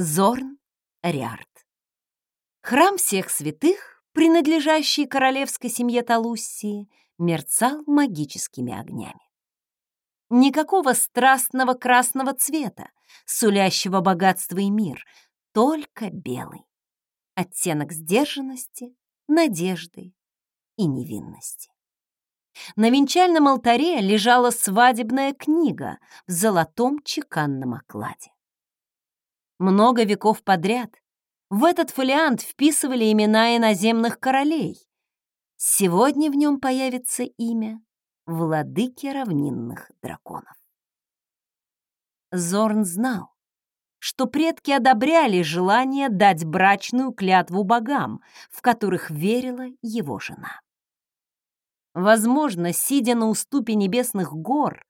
Зорн Риард. Храм всех святых, принадлежащий королевской семье Талуссии, мерцал магическими огнями. Никакого страстного красного цвета, сулящего богатство и мир, только белый. Оттенок сдержанности, надежды и невинности. На венчальном алтаре лежала свадебная книга в золотом чеканном окладе. Много веков подряд в этот фолиант вписывали имена иноземных королей. Сегодня в нем появится имя владыки равнинных драконов. Зорн знал, что предки одобряли желание дать брачную клятву богам, в которых верила его жена. Возможно, сидя на уступе небесных гор,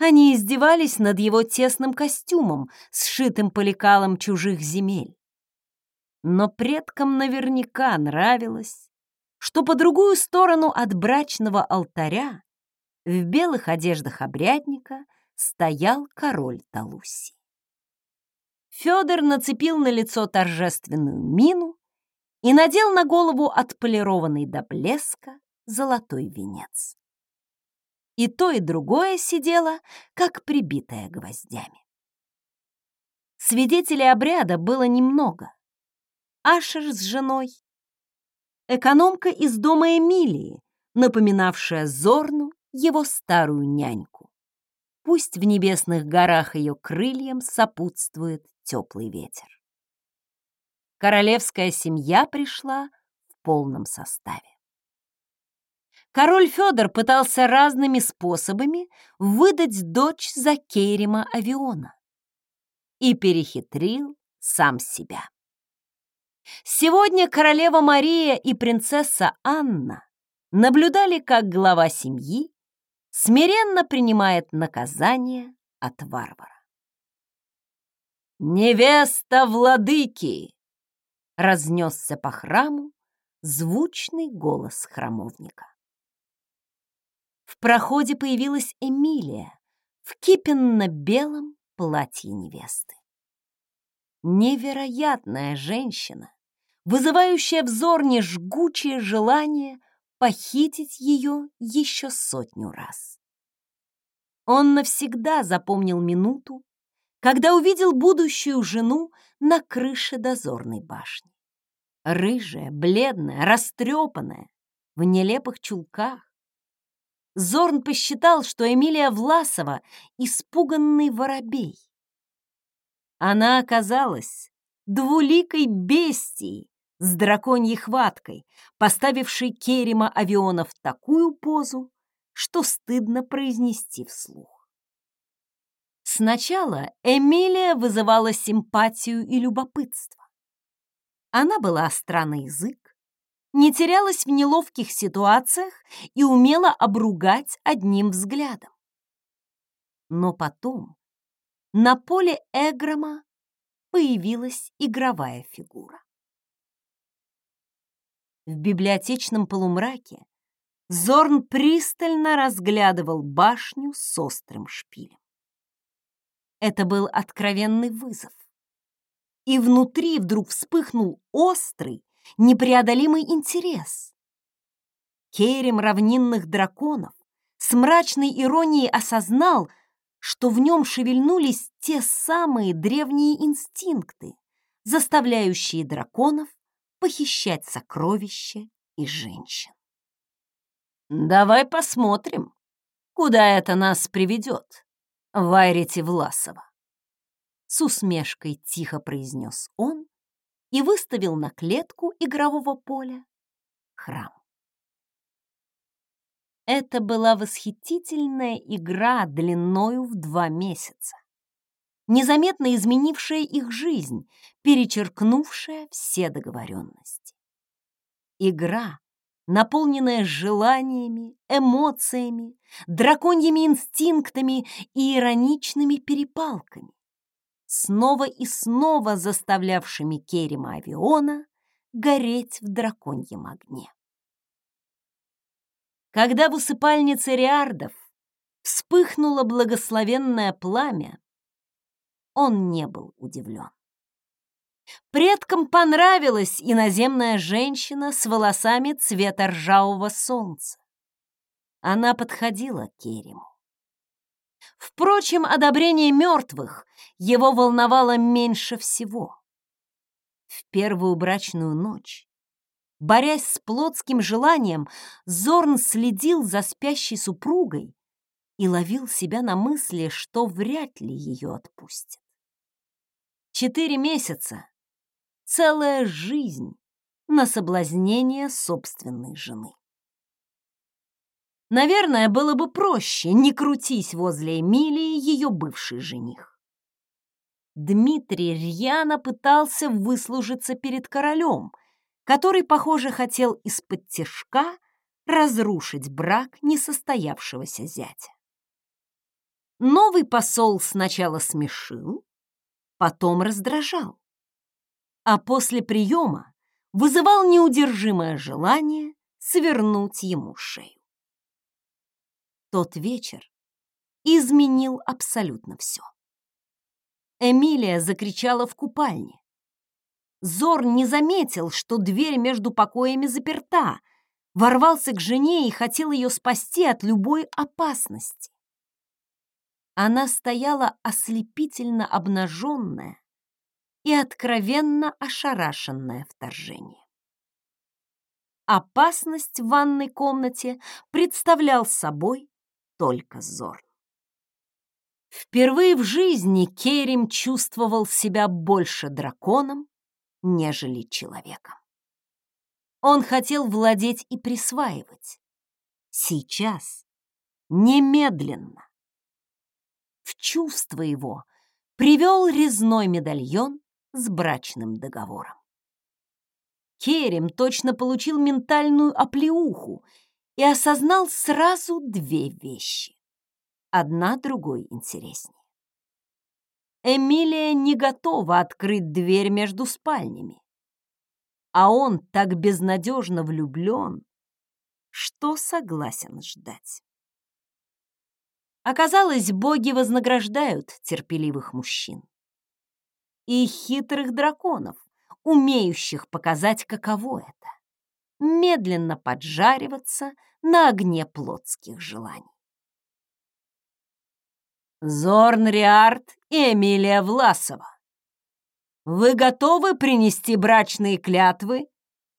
они издевались над его тесным костюмом, сшитым по лекалам чужих земель. Но предкам наверняка нравилось, что по другую сторону от брачного алтаря в белых одеждах обрядника стоял король Талуси. Федор нацепил на лицо торжественную мину и надел на голову отполированный до блеска золотой венец. И то, и другое сидело, как прибитое гвоздями. Свидетелей обряда было немного. Ашер с женой, экономка из дома Эмилии, напоминавшая Зорну его старую няньку. Пусть в небесных горах ее крыльям сопутствует теплый ветер. Королевская семья пришла в полном составе. Король Федор пытался разными способами выдать дочь за Кейрима Авиона и перехитрил сам себя. Сегодня королева Мария и принцесса Анна наблюдали, как глава семьи смиренно принимает наказание от варвара. «Невеста владыки!» — разнесся по храму звучный голос храмовника. В проходе появилась Эмилия в кипенно-белом платье невесты. Невероятная женщина, вызывающая взор не жгучее желание похитить ее еще сотню раз. Он навсегда запомнил минуту, когда увидел будущую жену на крыше дозорной башни. Рыжая, бледная, растрепанная, в нелепых чулках. Зорн посчитал, что Эмилия Власова — испуганный воробей. Она оказалась двуликой бестией, с драконьей хваткой, поставивший Керима Авиона в такую позу, что стыдно произнести вслух. Сначала Эмилия вызывала симпатию и любопытство. Она была остра на язык, не терялась в неловких ситуациях и умела обругать одним взглядом. Но потом на поле Эгрома появилась игровая фигура. В библиотечном полумраке Зорн пристально разглядывал башню с острым шпилем. Это был откровенный вызов. И внутри вдруг вспыхнул острый, непреодолимый интерес. Керем равнинных драконов с мрачной иронией осознал, что в нем шевельнулись те самые древние инстинкты, заставляющие драконов похищать сокровища и женщин. «Давай посмотрим, куда это нас приведет, Вайрите Власова», с усмешкой тихо произнес он и выставил на клетку игрового поля храм. Это была восхитительная игра длиною в два месяца незаметно изменившая их жизнь, перечеркнувшая все договоренности. Игра, наполненная желаниями, эмоциями, драконьими инстинктами и ироничными перепалками, снова и снова заставлявшими Керима Авиона гореть в драконьем огне. Когда в усыпальнице Риардов вспыхнуло благословенное пламя, он не был удивлен. Предкам понравилась иноземная женщина с волосами цвета ржавого солнца. Она подходила к Керему. Впрочем, одобрение мертвых его волновало меньше всего. В первую брачную ночь, борясь с плотским желанием, Зорн следил за спящей супругой и ловил себя на мысли, что вряд ли ее отпустят. Четыре месяца — целая жизнь на соблазнение собственной жены. Наверное, было бы проще, не крутись возле Эмилии ее бывший жених. Дмитрий рьяно пытался выслужиться перед королем, который, похоже, хотел из-под тяжка разрушить брак несостоявшегося зятя. Новый посол сначала смешил, потом раздражал, а после приема вызывал неудержимое желание свернуть ему шею. Тот вечер изменил абсолютно все. Эмилия закричала в купальне. Зор не заметил, что дверь между покоями заперта, ворвался к жене и хотел ее спасти от любой опасности. Она стояла ослепительно обнаженная и откровенно ошарашенная вторжением. Опасность в ванной комнате представлял собой только Зорн. Впервые в жизни Керим чувствовал себя больше драконом, нежели человеком. Он хотел владеть и присваивать. Сейчас, немедленно. В чувство его привел резной медальон с брачным договором. Керим точно получил ментальную оплеуху и осознал сразу две вещи. Одна другой интереснее. Эмилия не готова открыть дверь между спальнями. А он так безнадежно влюблен, что согласен ждать. Оказалось, боги вознаграждают терпеливых мужчин и хитрых драконов, умеющих показать, каково это — медленно поджариваться на огне плотских желаний. Зорн Риарт и Эмилия Власова, вы готовы принести брачные клятвы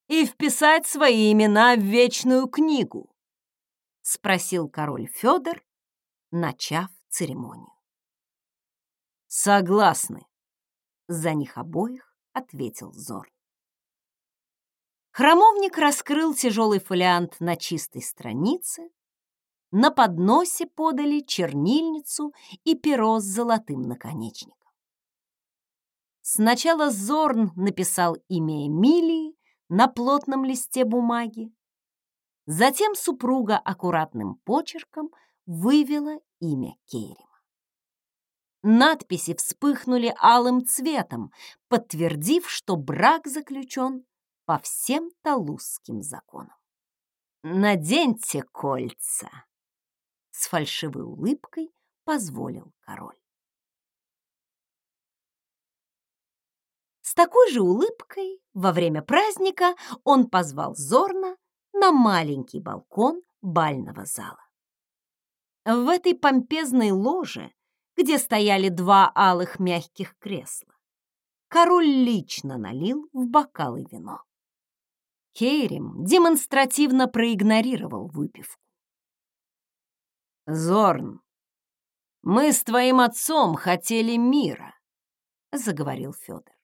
и вписать свои имена в вечную книгу? Спросил король Федор, начав церемонию. Согласны. За них обоих ответил Зорн. Храмовник раскрыл тяжелый фолиант на чистой странице. На подносе подали чернильницу и перо с золотым наконечником. Сначала Зорн написал имя Эмилии на плотном листе бумаги. Затем супруга аккуратным почерком вывела имя Керрима. Надписи вспыхнули алым цветом, подтвердив, что брак заключен по всем талузским законам. «Наденьте кольца!» С фальшивой улыбкой позволил король. С такой же улыбкой во время праздника он позвал Зорна на маленький балкон бального зала. В этой помпезной ложе, где стояли два алых мягких кресла, король лично налил в бокалы вино. Кейрим демонстративно проигнорировал выпивку. «Зорн, мы с твоим отцом хотели мира», — заговорил Федор.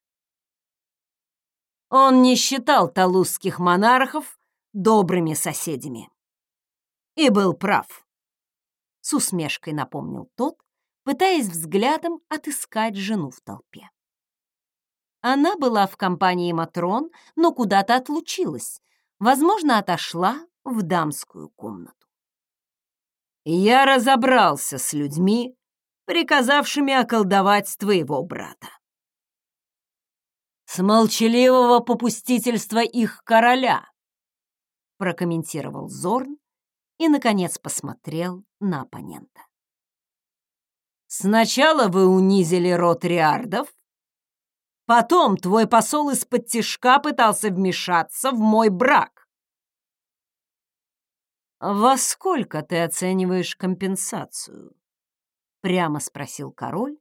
Он не считал талузских монархов добрыми соседями. И был прав. С усмешкой напомнил тот, пытаясь взглядом отыскать жену в толпе. Она была в компании Матрон, но куда-то отлучилась. Возможно, отошла в дамскую комнату. «Я разобрался с людьми, приказавшими околдовать твоего брата. С молчаливого попустительства их короля», прокомментировал Зорн и, наконец, посмотрел на оппонента. «Сначала вы унизили род Риардов, Потом твой посол из-под тишка пытался вмешаться в мой брак. «Во сколько ты оцениваешь компенсацию?» — прямо спросил король,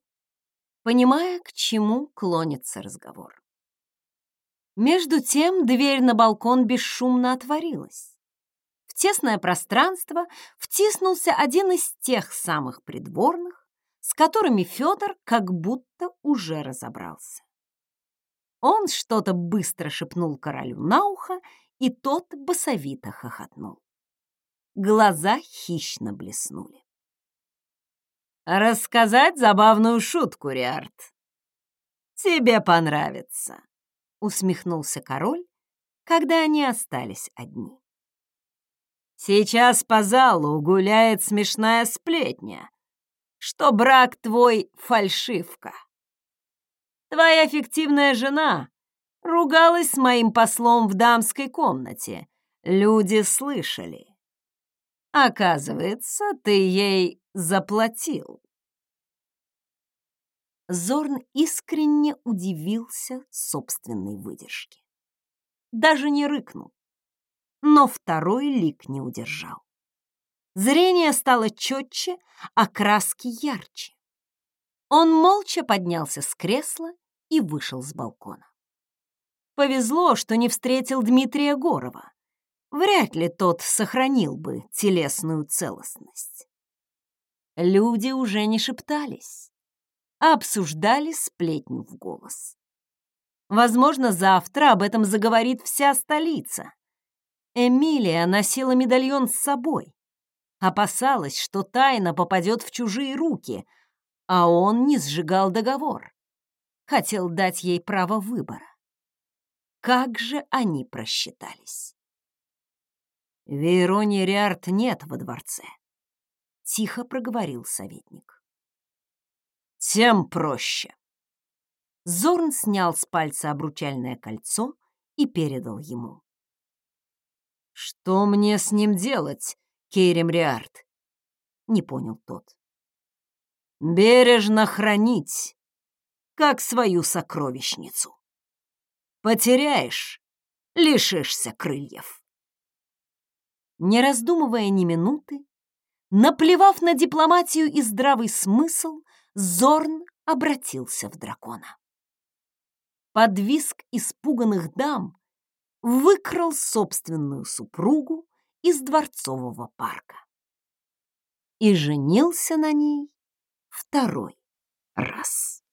понимая, к чему клонится разговор. Между тем дверь на балкон бесшумно отворилась. В тесное пространство втиснулся один из тех самых придворных, с которыми Федор как будто уже разобрался. Он что-то быстро шепнул королю на ухо, и тот басовито хохотнул. Глаза хищно блеснули. «Рассказать забавную шутку, Риард?» «Тебе понравится», — усмехнулся король, когда они остались одни. «Сейчас по залу гуляет смешная сплетня, что брак твой — фальшивка. Твоя фиктивная жена ругалась с моим послом в дамской комнате. Люди слышали. Оказывается, ты ей заплатил. Зорн искренне удивился собственной выдержке. Даже не рыкнул, но второй лик не удержал. Зрение стало четче, а краски ярче. Он молча поднялся с кресла и вышел с балкона. Повезло, что не встретил Дмитрия Горова. Вряд ли тот сохранил бы телесную целостность. Люди уже не шептались, а обсуждали сплетню в голос. Возможно, завтра об этом заговорит вся столица. Эмилия носила медальон с собой. Опасалась, что тайна попадет в чужие руки — а он не сжигал договор. Хотел дать ей право выбора. Как же они просчитались? Верони Риарт нет во дворце, — тихо проговорил советник. Тем проще. Зорн снял с пальца обручальное кольцо и передал ему. «Что мне с ним делать, Кейрем Риарт?» — не понял тот бережно хранить, как свою сокровищницу. Потеряешь — лишишься крыльев. Не раздумывая ни минуты, наплевав на дипломатию и здравый смысл, Зорн обратился в дракона. Под виск испуганных дам выкрал собственную супругу из дворцового парка и женился на ней второй раз.